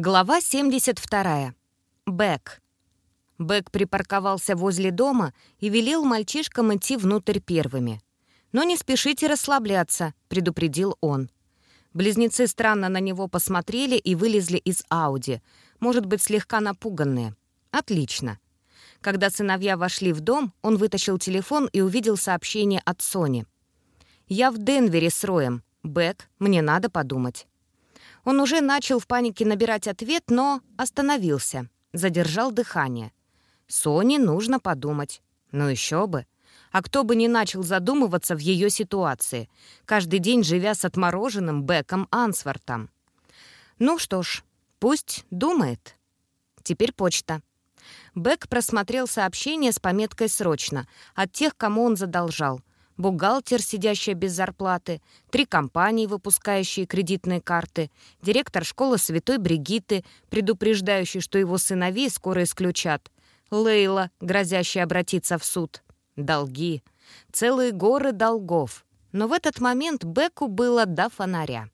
Глава 72. Бэк. Бэк припарковался возле дома и велел мальчишкам идти внутрь первыми. «Но не спешите расслабляться», — предупредил он. Близнецы странно на него посмотрели и вылезли из Ауди, может быть, слегка напуганные. «Отлично». Когда сыновья вошли в дом, он вытащил телефон и увидел сообщение от Сони. «Я в Денвере с Роем. Бэк, мне надо подумать». Он уже начал в панике набирать ответ, но остановился, задержал дыхание. Соне нужно подумать. Ну еще бы. А кто бы не начал задумываться в ее ситуации, каждый день живя с отмороженным Беком Ансвортом. Ну что ж, пусть думает. Теперь почта. Бек просмотрел сообщение с пометкой «Срочно» от тех, кому он задолжал бухгалтер, сидящая без зарплаты, три компании, выпускающие кредитные карты, директор школы Святой Бригитты, предупреждающий, что его сыновей скоро исключат, Лейла, грозящая обратиться в суд. Долги. Целые горы долгов. Но в этот момент Беку было до фонаря.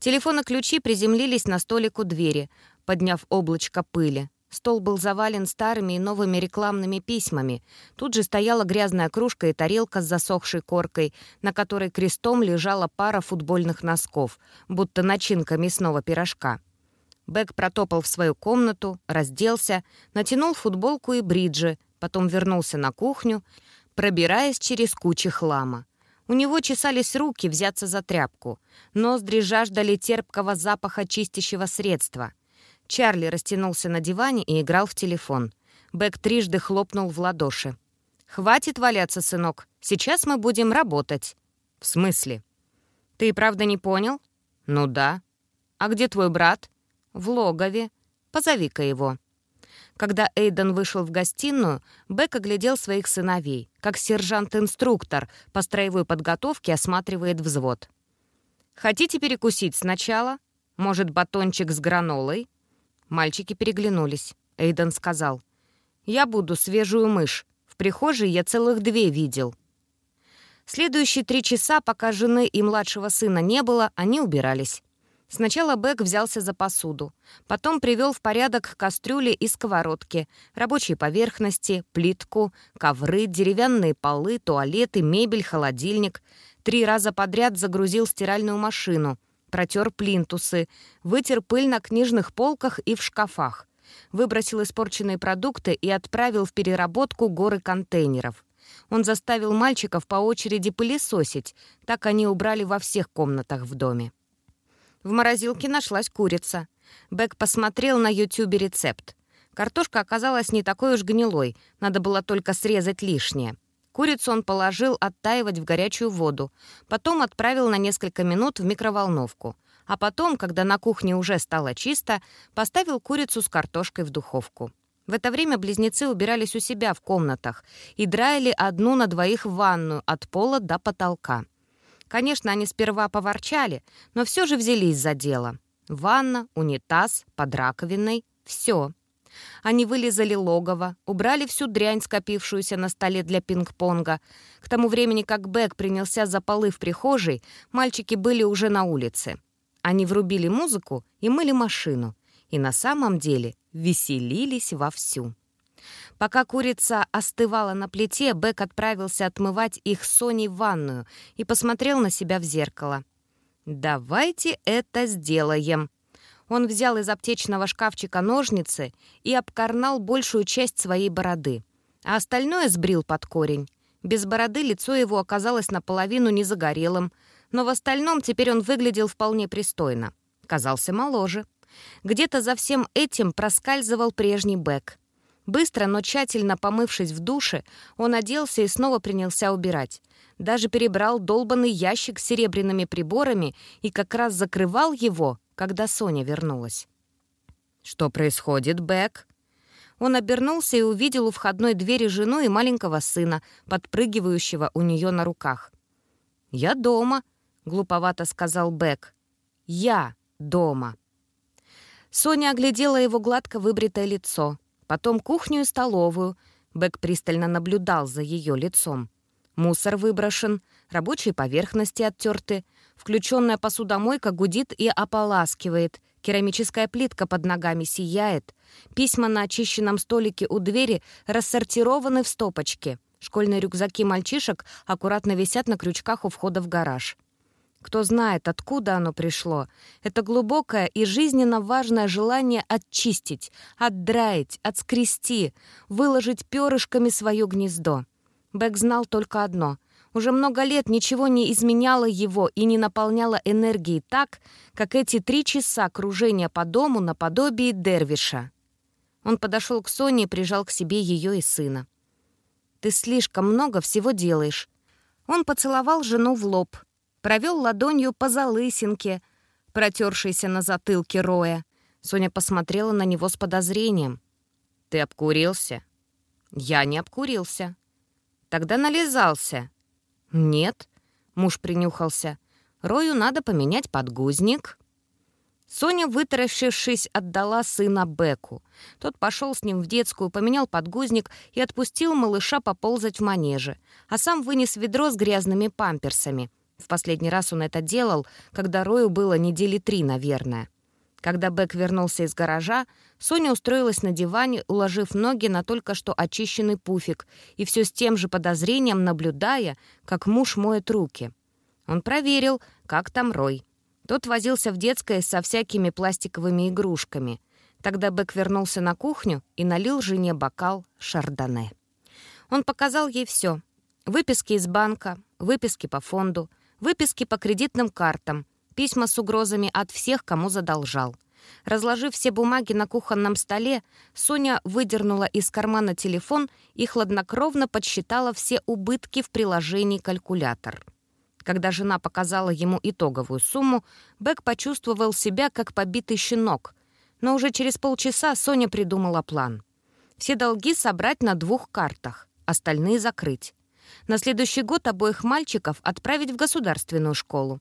Телефон и ключи приземлились на столик у двери, подняв облачко пыли. Стол был завален старыми и новыми рекламными письмами. Тут же стояла грязная кружка и тарелка с засохшей коркой, на которой крестом лежала пара футбольных носков, будто начинка мясного пирожка. Бэк протопал в свою комнату, разделся, натянул футболку и бриджи, потом вернулся на кухню, пробираясь через кучи хлама. У него чесались руки взяться за тряпку. Ноздри жаждали терпкого запаха чистящего средства. Чарли растянулся на диване и играл в телефон. Бэк трижды хлопнул в ладоши. «Хватит валяться, сынок. Сейчас мы будем работать». «В смысле?» «Ты и правда не понял?» «Ну да». «А где твой брат?» «В логове. Позови-ка его». Когда Эйден вышел в гостиную, Бек оглядел своих сыновей, как сержант-инструктор по строевой подготовке осматривает взвод. «Хотите перекусить сначала? Может, батончик с гранолой?» Мальчики переглянулись. Эйден сказал. «Я буду свежую мышь. В прихожей я целых две видел». Следующие три часа, пока жены и младшего сына не было, они убирались. Сначала Бэк взялся за посуду, потом привел в порядок кастрюли и сковородки, рабочие поверхности, плитку, ковры, деревянные полы, туалеты, мебель, холодильник. Три раза подряд загрузил стиральную машину, протер плинтусы, вытер пыль на книжных полках и в шкафах, выбросил испорченные продукты и отправил в переработку горы контейнеров. Он заставил мальчиков по очереди пылесосить, так они убрали во всех комнатах в доме. В морозилке нашлась курица. Бэк посмотрел на ютюбе рецепт. Картошка оказалась не такой уж гнилой, надо было только срезать лишнее. Курицу он положил оттаивать в горячую воду, потом отправил на несколько минут в микроволновку. А потом, когда на кухне уже стало чисто, поставил курицу с картошкой в духовку. В это время близнецы убирались у себя в комнатах и драили одну на двоих в ванную от пола до потолка. Конечно, они сперва поворчали, но все же взялись за дело. Ванна, унитаз, под раковиной — все. Они вылезали логово, убрали всю дрянь, скопившуюся на столе для пинг-понга. К тому времени, как Бэк принялся за полы в прихожей, мальчики были уже на улице. Они врубили музыку и мыли машину. И на самом деле веселились вовсю. Пока курица остывала на плите, Бэк отправился отмывать их с Соней в ванную и посмотрел на себя в зеркало. «Давайте это сделаем», он взял из аптечного шкафчика ножницы и обкорнал большую часть своей бороды, а остальное сбрил под корень. Без бороды лицо его оказалось наполовину не загорелым, но в остальном теперь он выглядел вполне пристойно. Казался моложе. Где-то за всем этим проскальзывал прежний Бэк. Быстро, но тщательно помывшись в душе, он оделся и снова принялся убирать. Даже перебрал долбанный ящик с серебряными приборами и как раз закрывал его, когда Соня вернулась. «Что происходит, Бэк?» Он обернулся и увидел у входной двери жену и маленького сына, подпрыгивающего у нее на руках. «Я дома», — глуповато сказал Бэк. «Я дома». Соня оглядела его гладко выбритое лицо, потом кухню и столовую. Бэк пристально наблюдал за ее лицом. Мусор выброшен, рабочие поверхности оттерты, Включенная посудомойка гудит и ополаскивает. Керамическая плитка под ногами сияет. Письма на очищенном столике у двери рассортированы в стопочки. Школьные рюкзаки мальчишек аккуратно висят на крючках у входа в гараж. Кто знает, откуда оно пришло. Это глубокое и жизненно важное желание отчистить, отдраить, отскрести, выложить перышками свое гнездо. Бэк знал только одно. Уже много лет ничего не изменяло его и не наполняло энергией так, как эти три часа кружения по дому наподобие Дервиша. Он подошел к Соне и прижал к себе ее и сына. «Ты слишком много всего делаешь». Он поцеловал жену в лоб, провел ладонью по залысинке, протершейся на затылке Роя. Соня посмотрела на него с подозрением. «Ты обкурился?» «Я не обкурился». «Тогда нализался». «Нет», — муж принюхался. «Рою надо поменять подгузник». Соня, вытаращившись, отдала сына Беку. Тот пошел с ним в детскую, поменял подгузник и отпустил малыша поползать в манеже, а сам вынес ведро с грязными памперсами. В последний раз он это делал, когда Рою было недели три, наверное. Когда Бек вернулся из гаража, Соня устроилась на диване, уложив ноги на только что очищенный пуфик, и все с тем же подозрением наблюдая, как муж моет руки. Он проверил, как там Рой. Тот возился в детской со всякими пластиковыми игрушками. Тогда Бек вернулся на кухню и налил жене бокал шардоне. Он показал ей все. Выписки из банка, выписки по фонду, выписки по кредитным картам, письма с угрозами от всех, кому задолжал. Разложив все бумаги на кухонном столе, Соня выдернула из кармана телефон и хладнокровно подсчитала все убытки в приложении «Калькулятор». Когда жена показала ему итоговую сумму, Бек почувствовал себя как побитый щенок. Но уже через полчаса Соня придумала план. Все долги собрать на двух картах, остальные закрыть. На следующий год обоих мальчиков отправить в государственную школу.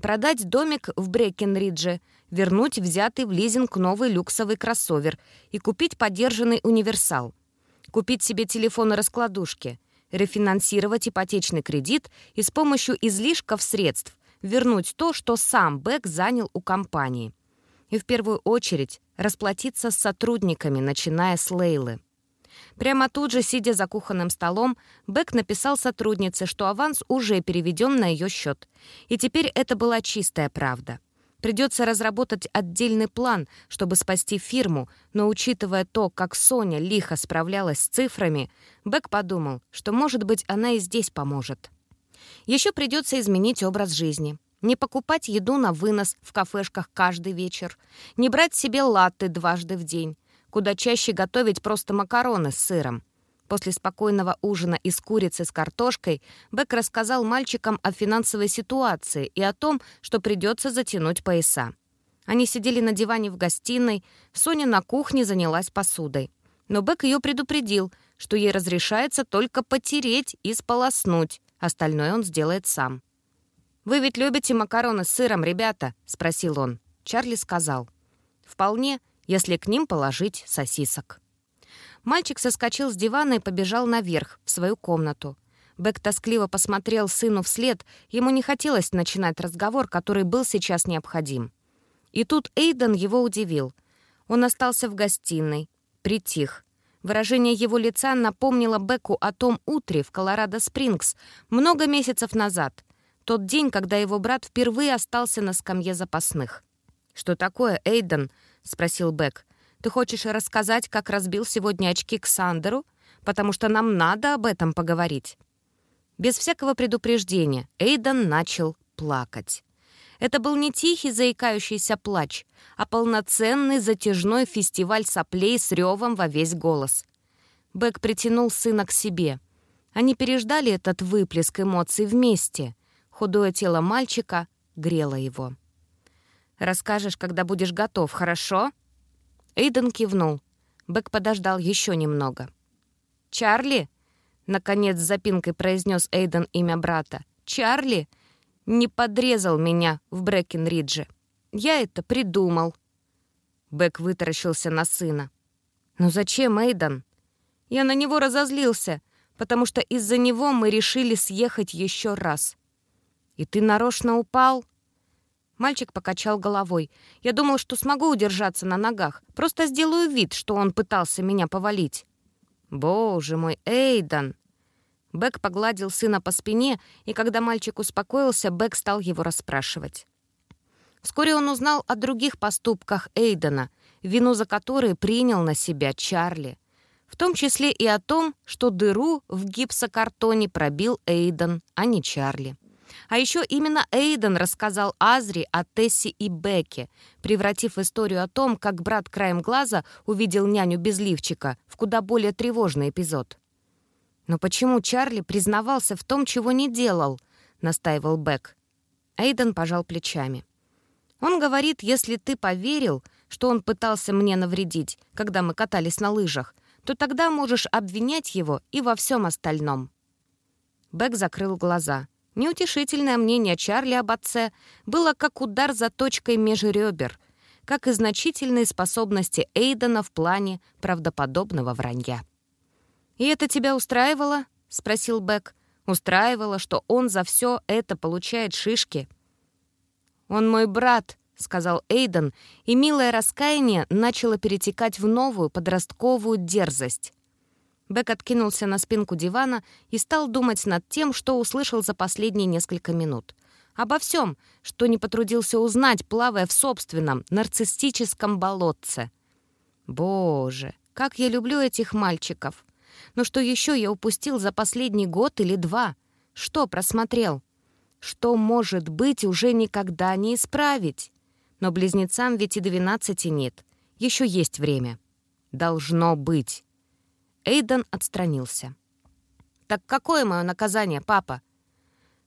Продать домик в Брекенридже, вернуть взятый в лизинг новый люксовый кроссовер и купить подержанный универсал. Купить себе телефоны-раскладушки, рефинансировать ипотечный кредит и с помощью излишков средств вернуть то, что сам Бэк занял у компании. И в первую очередь расплатиться с сотрудниками, начиная с Лейлы. Прямо тут же, сидя за кухонным столом, Бек написал сотруднице, что аванс уже переведен на ее счет. И теперь это была чистая правда. Придется разработать отдельный план, чтобы спасти фирму, но учитывая то, как Соня лихо справлялась с цифрами, Бек подумал, что, может быть, она и здесь поможет. Еще придется изменить образ жизни. Не покупать еду на вынос в кафешках каждый вечер, не брать себе латте дважды в день, куда чаще готовить просто макароны с сыром. После спокойного ужина из курицы с картошкой Бек рассказал мальчикам о финансовой ситуации и о том, что придется затянуть пояса. Они сидели на диване в гостиной, Соня на кухне занялась посудой. Но Бек ее предупредил, что ей разрешается только потереть и сполоснуть, остальное он сделает сам. «Вы ведь любите макароны с сыром, ребята?» — спросил он. Чарли сказал. «Вполне, если к ним положить сосисок». Мальчик соскочил с дивана и побежал наверх, в свою комнату. Бек тоскливо посмотрел сыну вслед, ему не хотелось начинать разговор, который был сейчас необходим. И тут Эйден его удивил. Он остался в гостиной, притих. Выражение его лица напомнило Беку о том утре в Колорадо-Спрингс много месяцев назад, тот день, когда его брат впервые остался на скамье запасных. «Что такое, Эйден?» — спросил Бек. Ты хочешь рассказать, как разбил сегодня очки к? Потому что нам надо об этом поговорить». Без всякого предупреждения Эйден начал плакать. Это был не тихий заикающийся плач, а полноценный затяжной фестиваль соплей с ревом во весь голос. Бэк притянул сына к себе. Они переждали этот выплеск эмоций вместе. Худое тело мальчика грело его. «Расскажешь, когда будешь готов, хорошо?» Эйден кивнул. Бэк подождал еще немного. «Чарли?» — наконец с запинкой произнес Эйден имя брата. «Чарли не подрезал меня в Брэкенридже. Я это придумал». Бэк вытаращился на сына. «Ну зачем, Эйден?» «Я на него разозлился, потому что из-за него мы решили съехать еще раз». «И ты нарочно упал?» Мальчик покачал головой. «Я думал, что смогу удержаться на ногах. Просто сделаю вид, что он пытался меня повалить». «Боже мой, Эйдан!» Бэк погладил сына по спине, и когда мальчик успокоился, Бэк стал его расспрашивать. Вскоре он узнал о других поступках Эйдена, вину за которые принял на себя Чарли. В том числе и о том, что дыру в гипсокартоне пробил Эйден, а не Чарли. А еще именно Эйден рассказал Азри о Тессе и Бекке, превратив историю о том, как брат краем глаза увидел няню без лифчика, в куда более тревожный эпизод. «Но почему Чарли признавался в том, чего не делал?» — настаивал Бек. Эйден пожал плечами. «Он говорит, если ты поверил, что он пытался мне навредить, когда мы катались на лыжах, то тогда можешь обвинять его и во всем остальном». Бек закрыл глаза — Неутешительное мнение Чарли об отце было как удар за точкой межребер, как и значительные способности Эйдена в плане правдоподобного вранья. «И это тебя устраивало?» — спросил Бек. «Устраивало, что он за все это получает шишки?» «Он мой брат», — сказал Эйден, и милое раскаяние начало перетекать в новую подростковую дерзость. Бек откинулся на спинку дивана и стал думать над тем, что услышал за последние несколько минут. Обо всем, что не потрудился узнать, плавая в собственном нарциссическом болотце. Боже, как я люблю этих мальчиков! Но что еще я упустил за последний год или два? Что просмотрел? Что, может быть, уже никогда не исправить? Но близнецам ведь и двенадцати нет. Еще есть время. Должно быть. Эйден отстранился. «Так какое мое наказание, папа?»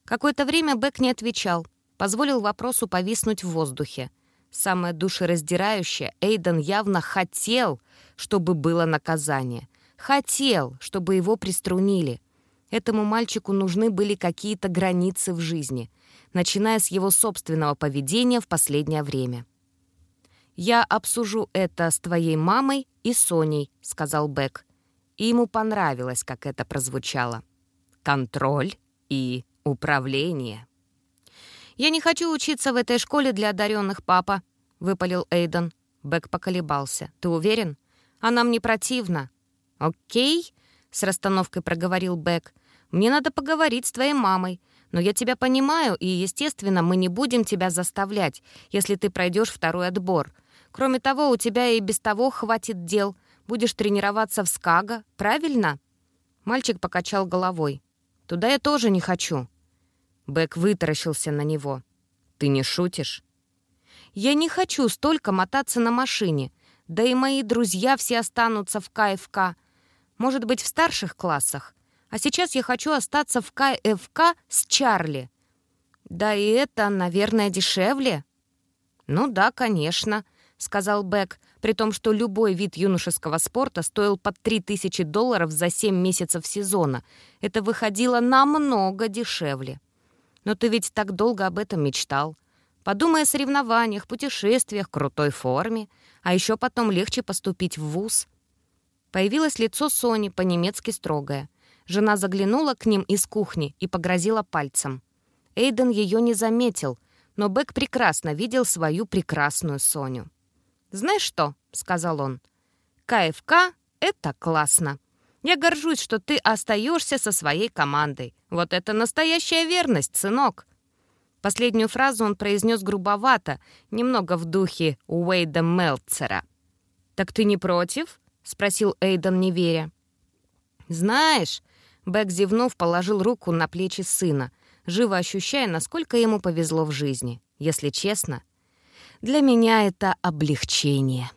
Какое-то время Бэк не отвечал, позволил вопросу повиснуть в воздухе. Самое душераздирающее, Эйден явно хотел, чтобы было наказание. Хотел, чтобы его приструнили. Этому мальчику нужны были какие-то границы в жизни, начиная с его собственного поведения в последнее время. «Я обсужу это с твоей мамой и Соней», — сказал Бэк и ему понравилось, как это прозвучало. Контроль и управление. «Я не хочу учиться в этой школе для одаренных, папа», — выпалил Эйден. Бэк поколебался. «Ты уверен? Она мне противна». «Окей», — с расстановкой проговорил Бэк. «Мне надо поговорить с твоей мамой. Но я тебя понимаю, и, естественно, мы не будем тебя заставлять, если ты пройдешь второй отбор. Кроме того, у тебя и без того хватит дел. Будешь тренироваться в Скага, правильно?» Мальчик покачал головой. «Туда я тоже не хочу». Бэк вытаращился на него. «Ты не шутишь?» «Я не хочу столько мотаться на машине. Да и мои друзья все останутся в КФК. Может быть, в старших классах. А сейчас я хочу остаться в КФК с Чарли. Да и это, наверное, дешевле». «Ну да, конечно», — сказал Бэк, при том, что любой вид юношеского спорта стоил под 3000 долларов за 7 месяцев сезона. Это выходило намного дешевле. Но ты ведь так долго об этом мечтал. Подумай о соревнованиях, путешествиях, крутой форме. А еще потом легче поступить в вуз. Появилось лицо Сони, по-немецки строгое. Жена заглянула к ним из кухни и погрозила пальцем. Эйден ее не заметил, но Бек прекрасно видел свою прекрасную Соню. «Знаешь что?» — сказал он. «КФК — это классно. Я горжусь, что ты остаешься со своей командой. Вот это настоящая верность, сынок». Последнюю фразу он произнес грубовато, немного в духе Уэйда Мелцера. «Так ты не против?» — спросил Эйден, не веря. «Знаешь...» — Бэк, зевнув, положил руку на плечи сына, живо ощущая, насколько ему повезло в жизни. Если честно, для меня это облегчение.